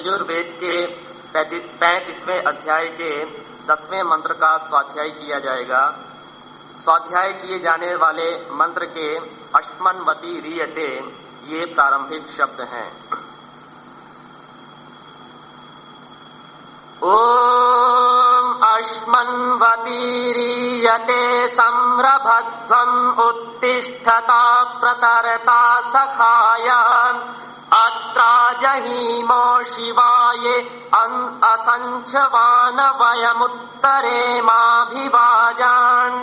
यजुर्वेद के पैंतीसवें अध्याय के दसवें मंत्र का स्वाध्याय किया जाएगा। स्वाध्याय किए जाने वाले मंत्र के अष्टमनवती रियते, ये प्रारंभिक शब्द हैं। ॐ अश्मन्वतीरीयते संरभध्वम् उत्तिष्ठता प्रतरता सखाय अत्रा जहीमो शिवाये असञ्चवान वयमुत्तरे माभिवाजान्।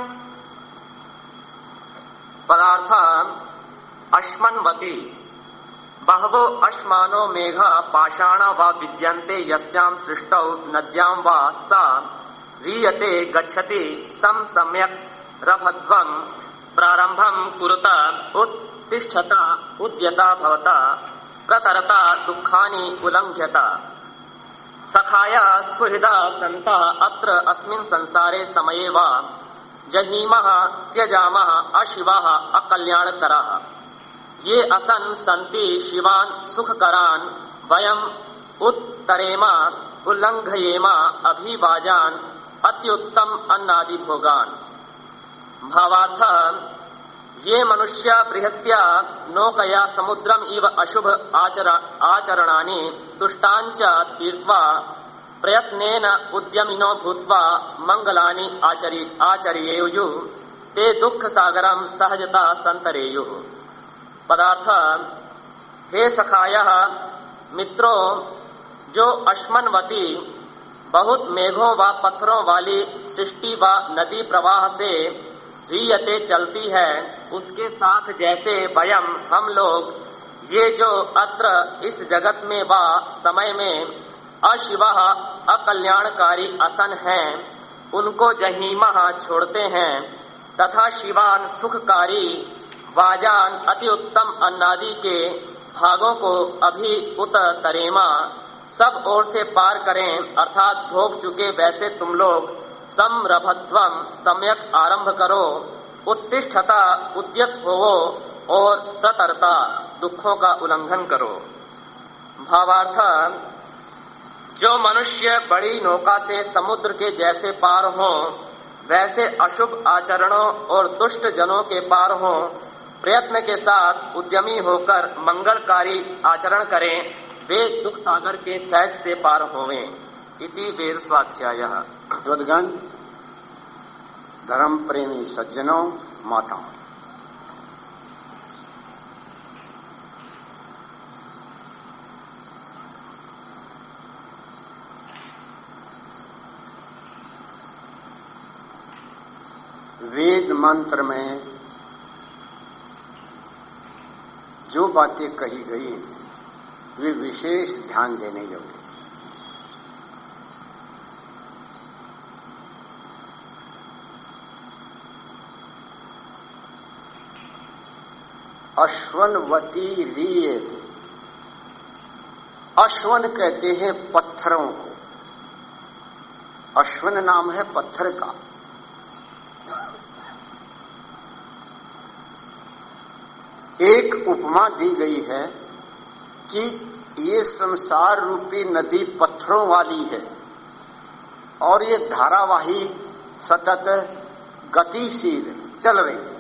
पदार्थ अश्मन्वती बहवो अश्मानो मेघ पाषाण व विद्यन्ते यस्यां सृष्टौ नद्यां वा सा रीयते गच्छति सम सम्यक् रभध्वम् प्रारम्भम् कुरुत उत्तिष्ठता उद्यता भवता प्रतरता दुःखानि उल्लङ्घ्यता सखाया सुहृदा सन्ता अत्र अस्मिन् संसारे समये वा जहीमः, त्यजामः, अशिवाः, अकल्याणकराः। ये असन संति शिवान सुखकरान, वयम उत्तरेमा उल्लंघयेमा अभिवाजान, अत्युत्तम अन्नादि भोगान भावार्थ ये मनुष्य बृहत्या नौकया समुद्रम इव अशुभ आचर आचरणानि दुष्टांच तीर्त्वा प्रयत्नेन उद्यमिनो भूत्वा मंगलानि आचरि आचर्येयु। ते दुख सहजता संतरेयु पदार्थ, हे सखाय, मित्रों, जो अश्मनवती, बहुत मेघों व पत्थरों वाली सृष्टि व वा नदी प्रवाह से रियते चलती है, उसके साथ जैसे वयम हम लोग। ये जो अत्र इस जगत में व समय में अशिव अकल्याणकारी असन है, उनको जहीमह छोड़ते हैं। तथा शिवान सुखकारी, वाजान अति उत्तम अन्नादि के भागों को अभी उत तरेमा। सब ओर से पार करें, अर्थात भोग चुके वैसे तुम लोग। समरभत्वम सम्यक आरंभ करो उत्तिष्ठता उद्यत होवो और प्रतरता दुखों का उल्लंघन करो। भावार्थ, जो मनुष्य बड़ी नौका से समुद्र के जैसे पार हो, वैसे अशुभ आचरणों और दुष्ट जनों के पार हो, प्रयत्न के साथ उद्यमी होकर मंगलकारी आचरण करें, वे दुख सागर के सहज से पार होवें। इति वेद स्वाध्याय द्वदगण धर्म प्रेमी सज्जनों माताओं वेद मंत्र में जो बातें कही गई वे विशेष ध्यान देने योग्य अश्वनवती रीय अश्वन कहते हैं पत्थरों को। अश्वन नाम है पत्थर का। एक उपमा दी गई है कि ये संसार रूपी नदी पत्थरों वाली है और ये धारावाही सतत गतिशील चल रही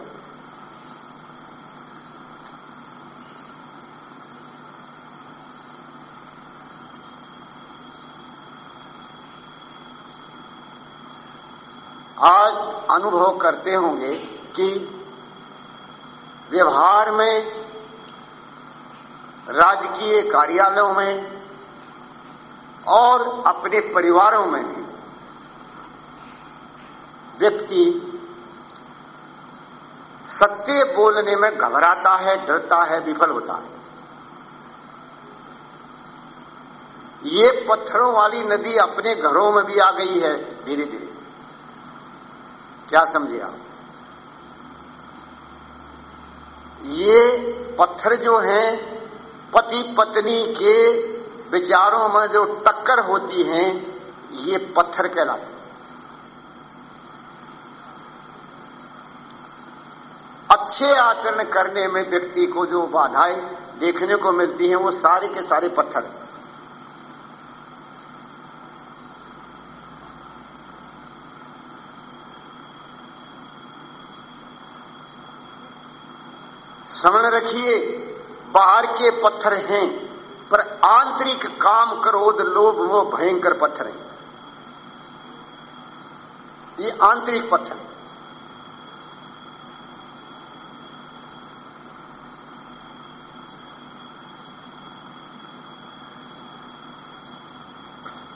आज अनुभव करते होंगे कि व्यवहार में, राजकीय कार्यालयों में और अपने परिवारों में भी व्यक्ति सत्य बोलने में घबराता है, डरता है, विफल होता है। ये पत्थरों वाली नदी अपने घरों में भी आ गई है धीरे धीरे क्या समझे आप? ये पत्थर जो हैं, पति पत्नी के विचारों में जो टक्कर होती है, ये पत्थर कहलाते अच्छे आचरण करने में व्यक्ति को जो बाधाएँ देखने को मिलती हैं, वो सारे के सारे पत्थर समण रखिए। बाहर के पत्थर हैं, पर आंतरिक काम क्रोध, लोभ वो भयंकर पत्थर हैं। ये आंतरिक पत्थर।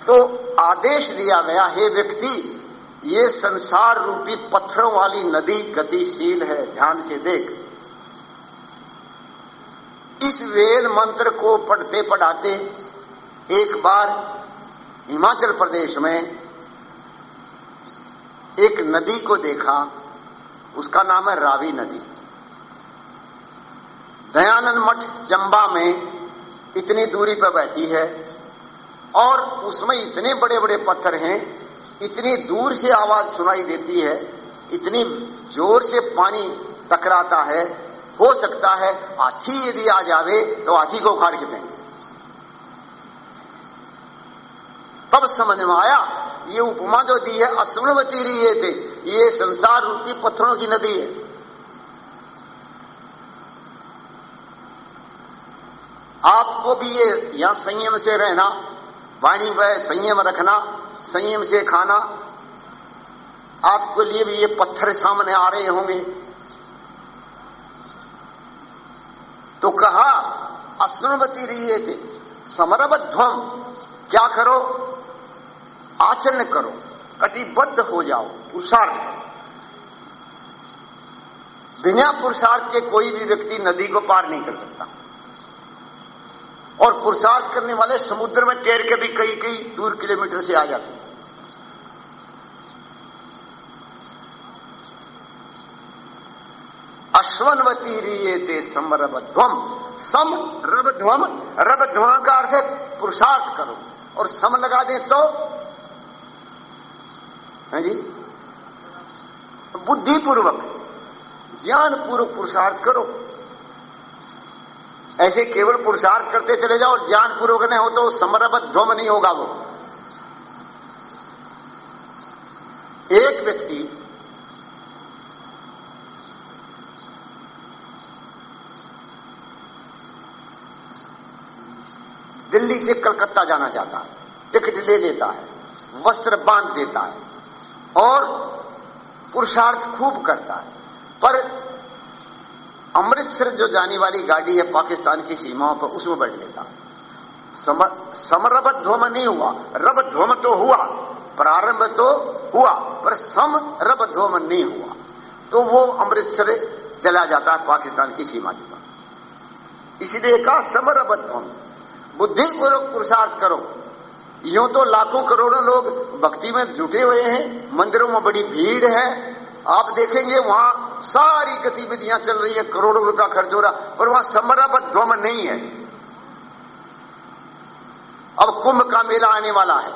तो आदेश दिया गया, हे व्यक्ति, ये संसार रूपी पत्थरों वाली नदी गतिशील है, ध्यान से देख। इस वेद मंत्र को पढ़ते पढ़ाते एक बार हिमाचल प्रदेश में एक नदी को देखा। उसका नाम है रावी नदी। दयानंद मठ चंबा में इतनी दूरी पर बहती है और उसमें इतने बड़े बड़े पत्थर हैं, इतनी दूर से आवाज़ सुनाई देती है, इतनी ज़ोर से पानी टकराता है हो सकता है हाथी यदि आ जावे तो हाथी को उखाड़ के फेंक तब समझ में आया, ये उपमा जो दी है अस्मृवती ये थे, ये संसार रूपी पत्थरों की नदी है। आपको भी ये यहाँ संयम से रहना, वाणी व संयम रखना, संयम से खाना, आपके लिए भी ये पत्थर सामने आ रहे होंगे। तो कहा असुणवती रही थे समरबध्वम क्या करो? आचरण करो, कटिबद्ध हो जाओ, पुरुषार्थ बिना पुरुषार्थ के कोई भी व्यक्ति नदी को पार नहीं कर सकता। और पुरुषार्थ करने वाले समुद्र में तैर के भी कई कई दूर किलोमीटर से आ जाते हैं। अश्वनवती रिये समरबध्वम सम रबध्वम रबध्वम का अर्थ है पुरुषार्थ करो। और सम लगा दे तो? है जी? बुद्धिपूर्वक। ज्ञानपूर्वक पुरुषार्थ करो। ऐसे केवल पुरुषार्थ करते चले जाओ और ज्ञानपूर्वक नहीं हो तो समरबध्वम नहीं होगा वो। एक व्यक्ति दिल्ली से कलकत्ता जाना चाहता है। टिकट ले लेता है वस्त्र बाँध देता है और पुरुषार्थ खूब करता है। पर अमृतसर जो जाने वाली गाड़ी है पाकिस्तान की सीमाओं पर उसमें बैठ लेता। सम, समरबध्वम नहीं हुआ। रबध्वम तो हुआ प्रारंभ तो हुआ पर सम नहीं हुआ। तो वो अमृतसर चला जाता है पाकिस्तान की सीमा के पास। इसलिए कहा समरबध्वम बुद्धिपूर्वक पुरुषार्थ करो। यूँ तो लाखों करोड़ों लोग भक्ति में जुटे हुए हैं, मंदिरों में बड़ी भीड़ है। आप देखेंगे वहाँ सारी गतिविधियाँ चल रही है, करोड़ों रुपया खर्च हो रहा और वहाँ समरबध्वम नहीं है। अब कुंभ का मेला आने वाला है।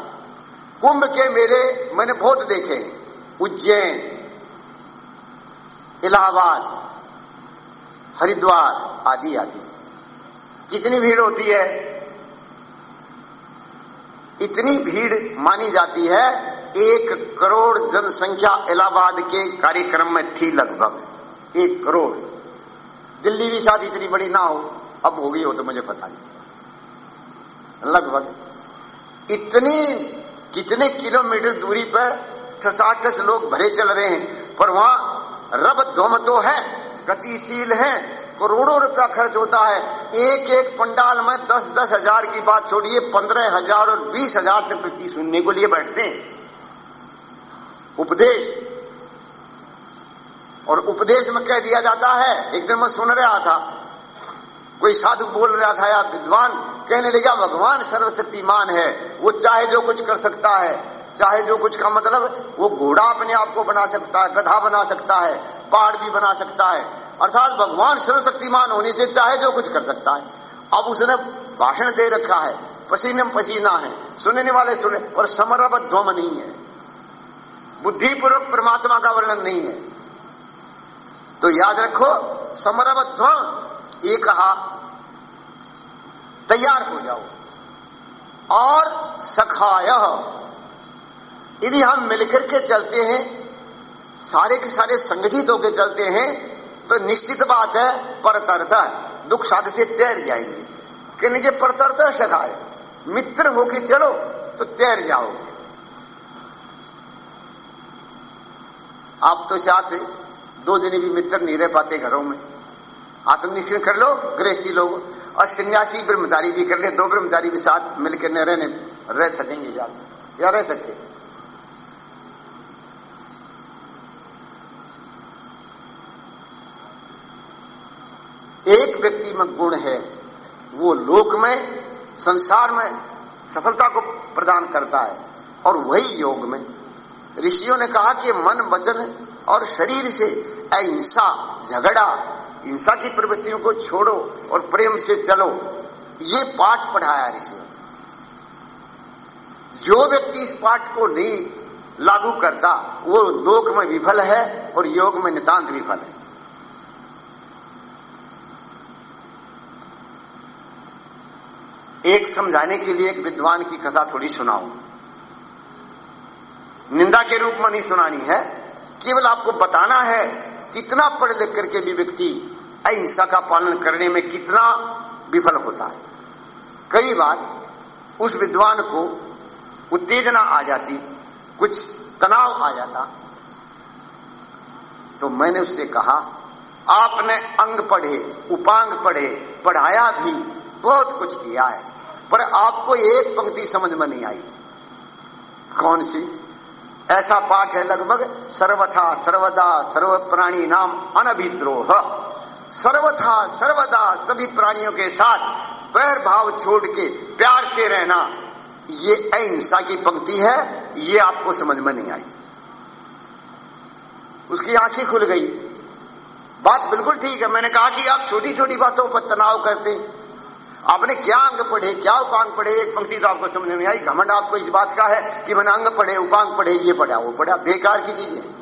कुंभ के मेले मैंने बहुत देखे, उज्जैन, इलाहाबाद, हरिद्वार आदि आदि। कितनी भीड़ होती है? इतनी भीड़ मानी जाती है, एक करोड़ जनसंख्या इलाहाबाद के कार्यक्रम में थी लगभग। एक करोड़। दिल्ली भी शायद इतनी बड़ी ना हो, अब होगी हो तो मुझे पता नहीं। लगभग। इतनी, कितने किलोमीटर दूरी पर ठसाठस लोग भरे चल रहे हैं, पर वहाँ रब ध्वम तो है, गतिशील है। करोड़ों रुपया खर्च होता है। एक एक पंडाल में दस दस हज़ार की बात छोड़िए, पंद्रह हज़ार और बीस हज़ार तक व्यक्ति सुनने को लिए बैठते हैं। उपदेश। और उपदेश में कह दिया जाता है, एक दिन मैं सुन रहा था, कोई साधु बोल रहा था, या विद्वान, कहने लगा भगवान सर्वशक्तिमान है, वो चाहे जो कुछ कर सकता है, चाहे जो कुछ का मतलब वो घोड़ा अपने आप को बना सकता है, गधा बना सकता है पहाड़ भी बना सकता है। अर्थात भगवान सर्वशक्तिमान होने से चाहे जो कुछ कर सकता है। अब उसने भाषण दे रखा है पसीने पसीना है। सुनने वाले सुने और समरबध्वम नहीं है। बुद्धिपूर्वक परमात्मा का वर्णन नहीं है। तो याद रखो समरबध्वम ये कहा तैयार हो जाओ। और सखाय, यदि हम मिलकर के चलते हैं सारे के सारे संगठित होकर चलते हैं तो निश्चित बात है, परतरता दुख साध से तैर जाएँगे। कि नीचे परतरता सखाए मित्र होके चलो तो तैर जाओगे। आप तो चाहते, दो दिन भी मित्र नहीं रह पाते घरों में। आत्मनिरीक्षण कर लो, गृहस्थी लोग। और सन्यासी, ब्रह्मचारी भी कर ले, दो ब्रह्मचारी भी साथ मिलकर न रहने, रह सकेंगे साथ या रह सकते। में गुण है, वो लोक में संसार में सफलता को प्रदान करता है और वही योग में ऋषियों ने कहा कि मन वचन और शरीर से अहिंसा झगड़ा, हिंसा की प्रवृत्तियों को छोड़ो और प्रेम से चलो। ये पाठ पढ़ाया ऋषियों जो व्यक्ति इस पाठ को नहीं लागू करता, वो लोक में विफल है और योग में नितांत विफल है। एक समझाने के लिए एक विद्वान की कथा थोड़ी सुनाऊं। निंदा के रूप में नहीं सुनानी है, केवल आपको बताना है कितना पढ़ लिख करके भी व्यक्ति अहिंसा का पालन करने में कितना विफल होता है। कई बार उस विद्वान को उत्तेजना आ जाती, कुछ तनाव आ जाता। तो मैंने उससे कहा, आपने अंग पढ़े, उपांग पढ़े, पढ़ाया भी, बहुत कुछ किया है। पर आपको एक पंक्ति समझ में नहीं आई। कौन सी? ऐसा पाठ है लगभग सर्वथा, सर्वदा सर्व प्राणी नाम अनभिद्रोह। सर्वथा, सर्वदा सभी प्राणियों के साथ पैर भाव छोड़ के प्यार से रहना, ये अहिंसा की पंक्ति है, ये आपको समझ में नहीं आई। उसकी आँखें खुल गई। बात बिल्कुल ठीक है, मैंने कहा कि आप छोटी छोटी बातों पर तनाव करते आपने क्या अंग पढ़े, क्या उपांग पढ़े? एक पंक्ति तो आपको समझ में आई। घमंड आपको इस बात का है कि मैंने अंग पढ़े, उपांग पढ़े, ये पढ़ा, वो पढ़ा। बेकार की चीज़ है।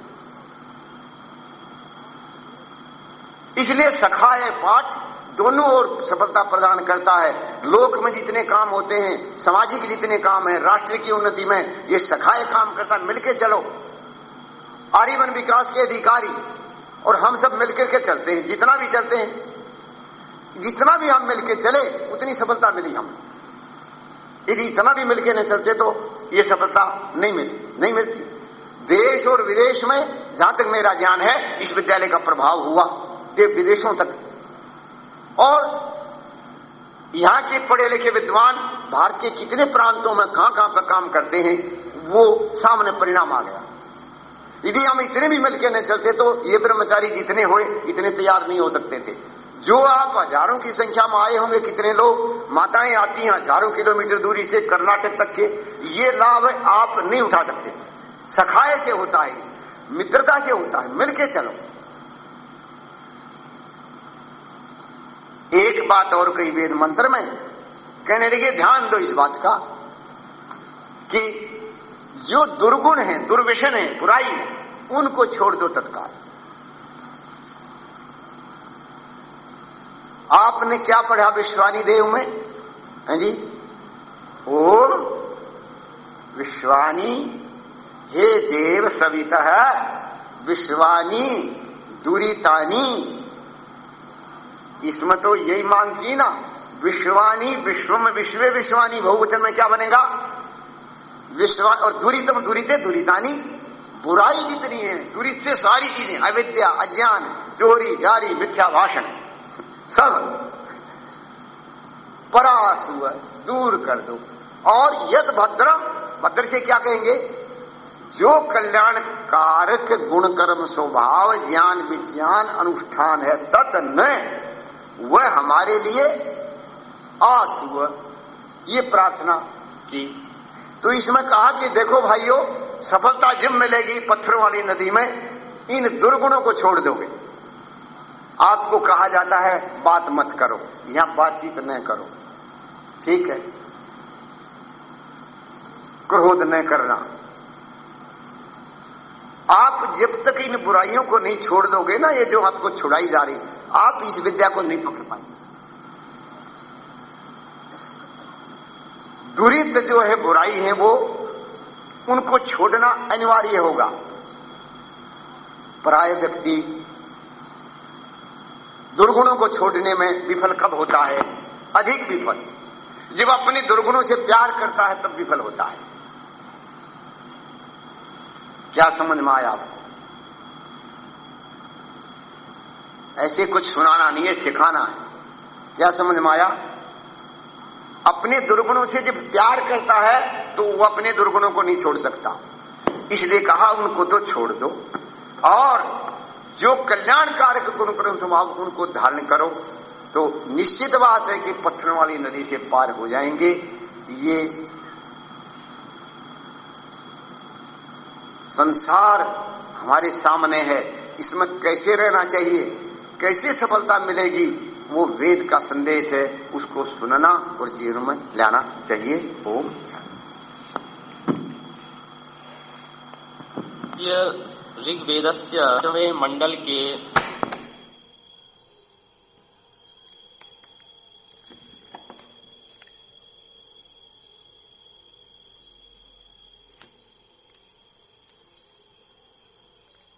इसलिए सखाए पाठ दोनों ओर सफलता प्रदान करता है। लोक में जितने काम होते हैं सामाजिक जितने काम है, राष्ट्र की उन्नति में ये सखाए काम करता मिलके चलो। आर्यवन विकास के अधिकारी। और हम सब मिलकर के चलते हैं, जितना भी चलते हैं। जितना भी हम मिलके चले, उतनी सफलता मिली हम। यदि इतना भी मिलके नहीं चलते तो ये सफलता नहीं मिली, नहीं मिलती। देश और विदेश में जहाँ तक मेरा ज्ञान है, इस विद्यालय का प्रभाव हुआ विदेशों तक। और यहाँ के पढ़े लिखे विद्वान, भारत के कितने प्रांतों में कहाँ कहाँ पर काम करते हैं, वो सामने परिणाम आ गया। यदि हम इतने भी मिलकर नहीं चलते तो ये ब्रह्मचारी जितने हुए, इतने तैयार नहीं हो सकते थे। जो आप हज़ारों की संख्या में आए होंगे, कितने लोग माताएँ आती हैं हज़ारों किलोमीटर दूरी से कर्नाटक तक के, ये लाभ आप नहीं उठा सकते। सखाए से होता है, मित्रता से होता है, मिलके चलो। एक बात और कई वेद मंत्र में, कहने लगे, ध्यान दो इस बात का, कि जो दुर्गुण है दुर्विशन है, बुराई उनको छोड़ दो तत्काल। आपने क्या पढ़ा विश्वानी देव में? है जी। ओम विश्वानी, हे देव सविता, विश्वानी, दुरीतानी। इसमें तो यही मांग की ना, विश्वानी विश्व में विश्व विश्वानी, बहुवचन में क्या बनेगा? विश्वा और दुरीतम, दुरीते, दुरीतानी। बुराई जितनी है, दुरित से सारी चीज़ें, अविद्या, अज्ञान, चोरी जारी मिथ्या, भाषण। सब परास हुआ, दूर कर दो। और यद भद्रम, भद्र से क्या कहेंगे? जो कल्याण कारक गुण कर्म स्वभाव, ज्ञान विज्ञान अनुष्ठान है, तत् न, वह हमारे लिए आस हुआ। ये प्रार्थना की। तो इसमें कहा कि देखो भाइयों, सफलता जिम मिलेगी पत्थरों वाली नदी में, इन दुर्गुणों को छोड़ दोगे। आपको कहा जाता है, बात मत करो। यहाँ बातचीत न करो। ठीक है? क्रोध न करना। आप जब तक इन बुराइयों को नहीं छोड़ दोगे ना, ये जो आपको छुड़ाई जा रही, आप इस विद्या को नहीं पकड़ पाएँगे। दुरित जो है बुराई है वो, उनको छोड़ना अनिवार्य होगा। प्राय व्यक्ति दुर्गुणों को छोड़ने में विफल कब होता है? अधिक विफल। जब अपने दुर्गुणों से प्यार करता है, तब विफल होता है। क्या समझ में आया आपको? ऐसे कुछ सुनाना नहीं है, सिखाना है। क्या समझ में आया? अपने दुर्गुणों से जब प्यार करता है तो वो अपने दुर्गुणों को नहीं छोड़ सकता। इसलिए कहा, उनको तो छोड़ दो। और जो कल्याणकारक गुण कर्म स्वभाव उनको धारण करो तो निश्चित बात है कि पत्थरों वाली नदी से पार हो जाएँगे। ये संसार हमारे सामने है। इसमें कैसे रहना चाहिए, कैसे सफलता मिलेगी, वो वेद का संदेश है। उसको सुनना और जीवन में लाना चाहिए। ओम। ऋग्वेद मंडल के